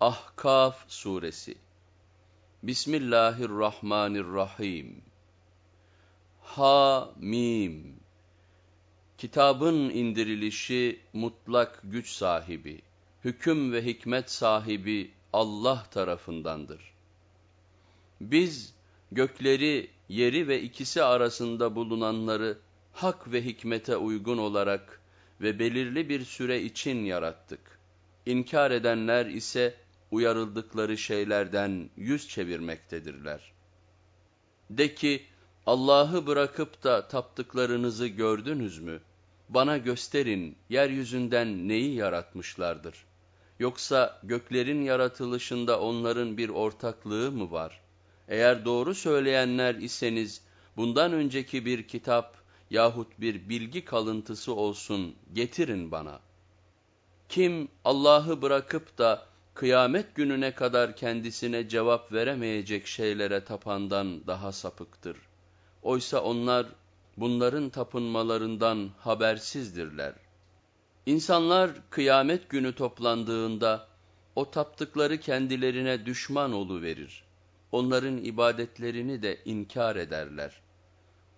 Ahkaf Suresi Bismillahirrahmanirrahim Ha Mim Kitabın indirilişi mutlak güç sahibi, hüküm ve hikmet sahibi Allah tarafındandır. Biz gökleri, yeri ve ikisi arasında bulunanları hak ve hikmete uygun olarak ve belirli bir süre için yarattık. İnkar edenler ise uyarıldıkları şeylerden yüz çevirmektedirler. De ki, Allah'ı bırakıp da taptıklarınızı gördünüz mü? Bana gösterin, yeryüzünden neyi yaratmışlardır? Yoksa göklerin yaratılışında onların bir ortaklığı mı var? Eğer doğru söyleyenler iseniz, bundan önceki bir kitap yahut bir bilgi kalıntısı olsun getirin bana. Kim Allah'ı bırakıp da kıyamet gününe kadar kendisine cevap veremeyecek şeylere tapandan daha sapıktır. Oysa onlar bunların tapınmalarından habersizdirler. İnsanlar kıyamet günü toplandığında o taptıkları kendilerine düşman verir. Onların ibadetlerini de inkar ederler.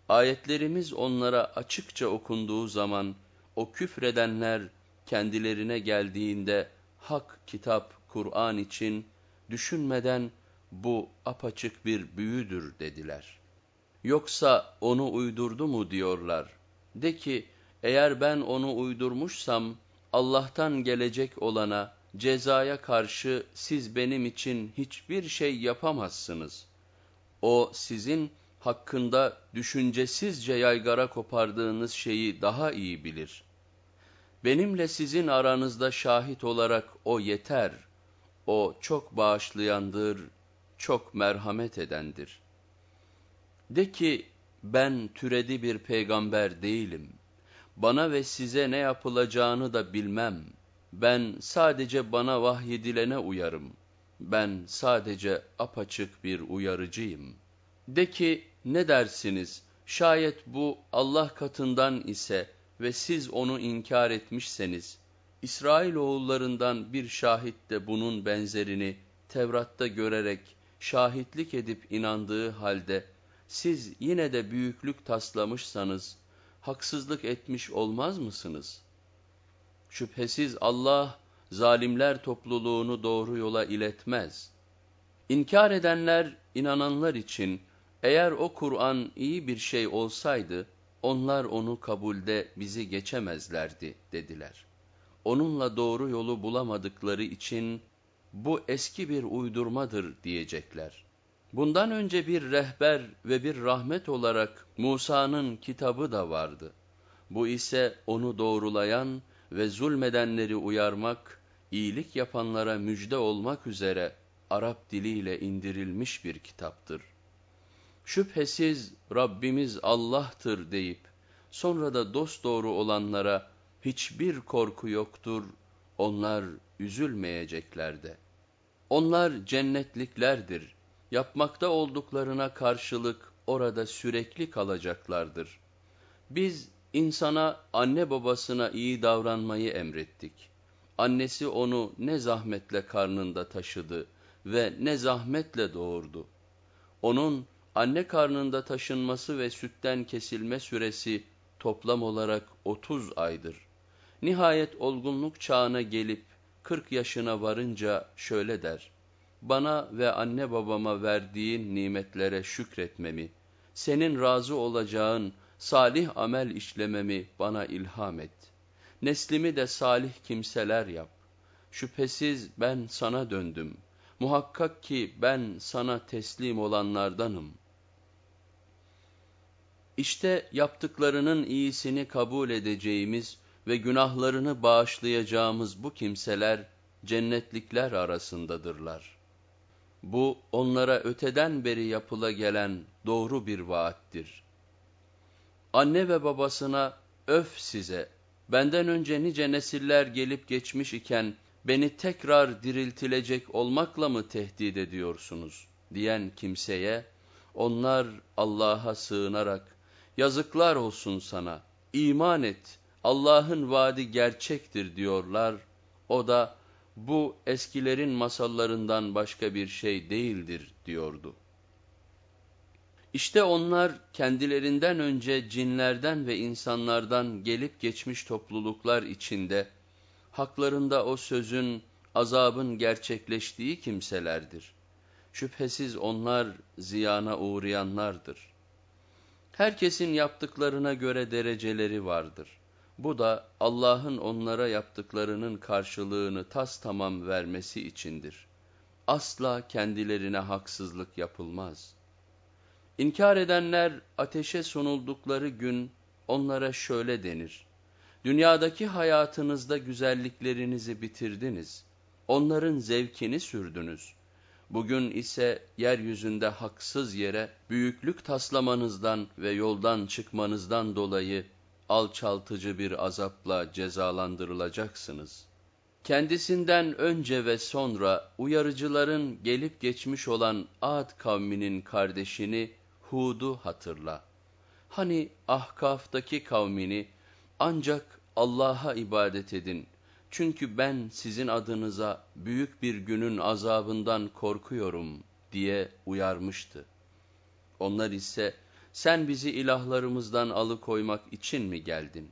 Ayetlerimiz onlara açıkça okunduğu zaman o küfredenler kendilerine geldiğinde hak kitap Kur'an için düşünmeden bu apaçık bir büyüdür dediler. Yoksa onu uydurdu mu diyorlar. De ki eğer ben onu uydurmuşsam Allah'tan gelecek olana cezaya karşı siz benim için hiçbir şey yapamazsınız. O sizin hakkında düşüncesizce yaygara kopardığınız şeyi daha iyi bilir. Benimle sizin aranızda şahit olarak o yeter. O çok bağışlayandır, çok merhamet edendir. De ki, ben türedi bir peygamber değilim. Bana ve size ne yapılacağını da bilmem. Ben sadece bana vahyedilene uyarım. Ben sadece apaçık bir uyarıcıyım. De ki, ne dersiniz? Şayet bu Allah katından ise ve siz onu inkar etmişseniz, İsrailoğullarından bir şahit de bunun benzerini Tevrat'ta görerek şahitlik edip inandığı halde, siz yine de büyüklük taslamışsanız, haksızlık etmiş olmaz mısınız? Şüphesiz Allah, zalimler topluluğunu doğru yola iletmez. İnkar edenler, inananlar için, eğer o Kur'an iyi bir şey olsaydı, onlar onu kabulde bizi geçemezlerdi dediler. Onunla doğru yolu bulamadıkları için, bu eski bir uydurmadır diyecekler. Bundan önce bir rehber ve bir rahmet olarak Musa'nın kitabı da vardı. Bu ise onu doğrulayan ve zulmedenleri uyarmak, iyilik yapanlara müjde olmak üzere Arap diliyle indirilmiş bir kitaptır şüphesiz Rabbimiz Allah'tır deyip, sonra da dosdoğru olanlara hiçbir korku yoktur, onlar üzülmeyecekler de. Onlar cennetliklerdir, yapmakta olduklarına karşılık orada sürekli kalacaklardır. Biz insana anne babasına iyi davranmayı emrettik. Annesi onu ne zahmetle karnında taşıdı ve ne zahmetle doğurdu. Onun anne karnında taşınması ve sütten kesilme süresi toplam olarak 30 aydır. Nihayet olgunluk çağına gelip 40 yaşına varınca şöyle der. Bana ve anne babama verdiğin nimetlere şükretmemi, senin razı olacağın salih amel işlememi bana ilham et. Neslimi de salih kimseler yap. Şüphesiz ben sana döndüm. Muhakkak ki ben sana teslim olanlardanım.'' İşte yaptıklarının iyisini kabul edeceğimiz ve günahlarını bağışlayacağımız bu kimseler cennetlikler arasındadırlar. Bu onlara öteden beri yapıla gelen doğru bir vaattir. Anne ve babasına öf size, benden önce nice nesiller gelip geçmiş iken beni tekrar diriltilecek olmakla mı tehdit ediyorsunuz diyen kimseye, onlar Allah'a sığınarak, yazıklar olsun sana, iman et, Allah'ın vaadi gerçektir diyorlar. O da bu eskilerin masallarından başka bir şey değildir diyordu. İşte onlar kendilerinden önce cinlerden ve insanlardan gelip geçmiş topluluklar içinde, haklarında o sözün, azabın gerçekleştiği kimselerdir. Şüphesiz onlar ziyana uğrayanlardır. Herkesin yaptıklarına göre dereceleri vardır. Bu da Allah'ın onlara yaptıklarının karşılığını tas tamam vermesi içindir. Asla kendilerine haksızlık yapılmaz. İnkar edenler ateşe sunuldukları gün onlara şöyle denir. Dünyadaki hayatınızda güzelliklerinizi bitirdiniz. Onların zevkini sürdünüz. Bugün ise yeryüzünde haksız yere büyüklük taslamanızdan ve yoldan çıkmanızdan dolayı alçaltıcı bir azapla cezalandırılacaksınız. Kendisinden önce ve sonra uyarıcıların gelip geçmiş olan Ad kavminin kardeşini Hud'u hatırla. Hani Ahkaf'taki kavmini ancak Allah'a ibadet edin. Çünkü ben sizin adınıza büyük bir günün azabından korkuyorum diye uyarmıştı. Onlar ise sen bizi ilahlarımızdan alıkoymak için mi geldin?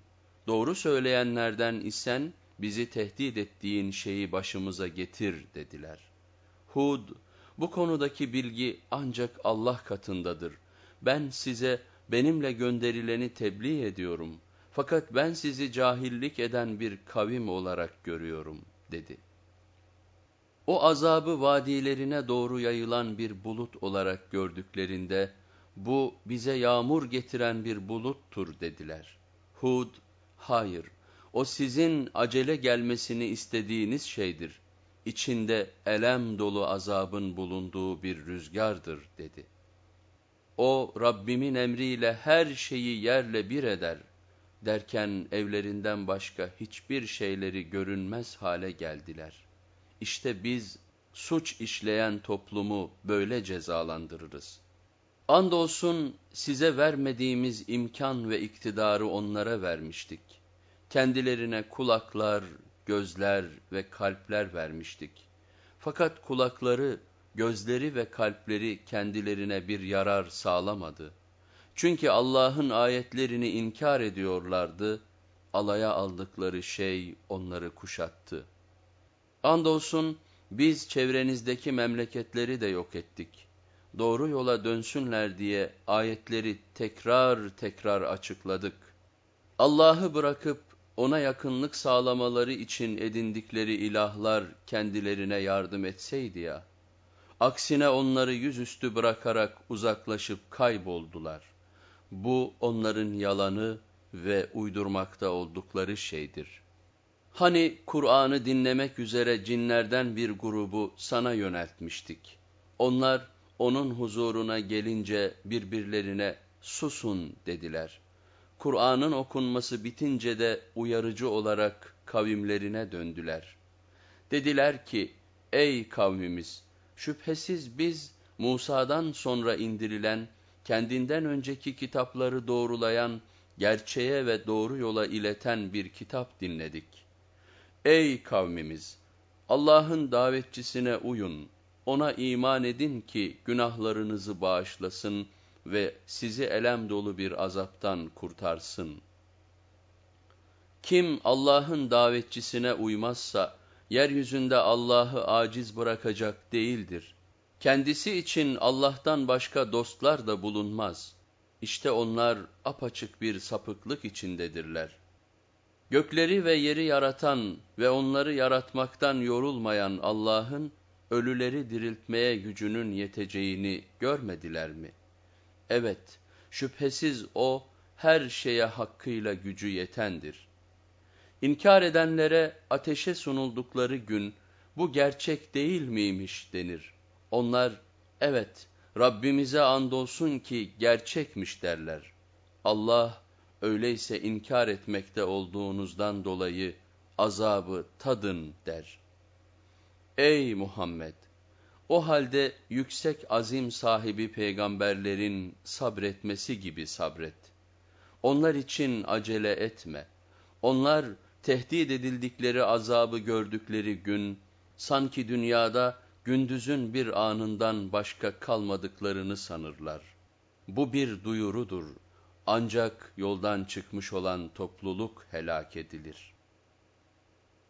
Doğru söyleyenlerden isen bizi tehdit ettiğin şeyi başımıza getir dediler. Hud, bu konudaki bilgi ancak Allah katındadır. Ben size benimle gönderileni tebliğ ediyorum. Fakat ben sizi cahillik eden bir kavim olarak görüyorum dedi. O azabı vadilerine doğru yayılan bir bulut olarak gördüklerinde, bu bize yağmur getiren bir buluttur dediler. Hud, hayır, o sizin acele gelmesini istediğiniz şeydir. İçinde elem dolu azabın bulunduğu bir rüzgardır dedi. O Rabbimin emriyle her şeyi yerle bir eder derken evlerinden başka hiçbir şeyleri görünmez hale geldiler. İşte biz suç işleyen toplumu böyle cezalandırırız.'' Andolsun size vermediğimiz imkan ve iktidarı onlara vermiştik. Kendilerine kulaklar, gözler ve kalpler vermiştik. Fakat kulakları, gözleri ve kalpleri kendilerine bir yarar sağlamadı. Çünkü Allah'ın ayetlerini inkar ediyorlardı, alaya aldıkları şey onları kuşattı. Andolsun biz çevrenizdeki memleketleri de yok ettik doğru yola dönsünler diye ayetleri tekrar tekrar açıkladık. Allah'ı bırakıp ona yakınlık sağlamaları için edindikleri ilahlar kendilerine yardım etseydi ya, aksine onları yüzüstü bırakarak uzaklaşıp kayboldular. Bu onların yalanı ve uydurmakta oldukları şeydir. Hani Kur'an'ı dinlemek üzere cinlerden bir grubu sana yöneltmiştik. Onlar, onun huzuruna gelince birbirlerine susun dediler. Kur'an'ın okunması bitince de uyarıcı olarak kavimlerine döndüler. Dediler ki, ey kavmimiz, şüphesiz biz Musa'dan sonra indirilen, kendinden önceki kitapları doğrulayan, gerçeğe ve doğru yola ileten bir kitap dinledik. Ey kavmimiz! Allah'ın davetçisine uyun.'' Ona iman edin ki günahlarınızı bağışlasın ve sizi elem dolu bir azaptan kurtarsın. Kim Allah'ın davetçisine uymazsa, yeryüzünde Allah'ı aciz bırakacak değildir. Kendisi için Allah'tan başka dostlar da bulunmaz. İşte onlar apaçık bir sapıklık içindedirler. Gökleri ve yeri yaratan ve onları yaratmaktan yorulmayan Allah'ın, ölüleri diriltmeye gücünün yeteceğini görmediler mi? Evet, şüphesiz O her şeye hakkıyla gücü yetendir. İnkar edenlere ateşe sunuldukları gün bu gerçek değil miymiş denir. Onlar evet Rabbimize andolsun ki gerçekmiş derler. Allah öyleyse inkar etmekte olduğunuzdan dolayı azabı tadın der.'' Ey Muhammed! O halde yüksek azim sahibi peygamberlerin sabretmesi gibi sabret. Onlar için acele etme. Onlar tehdit edildikleri azabı gördükleri gün sanki dünyada gündüzün bir anından başka kalmadıklarını sanırlar. Bu bir duyurudur. Ancak yoldan çıkmış olan topluluk helak edilir.''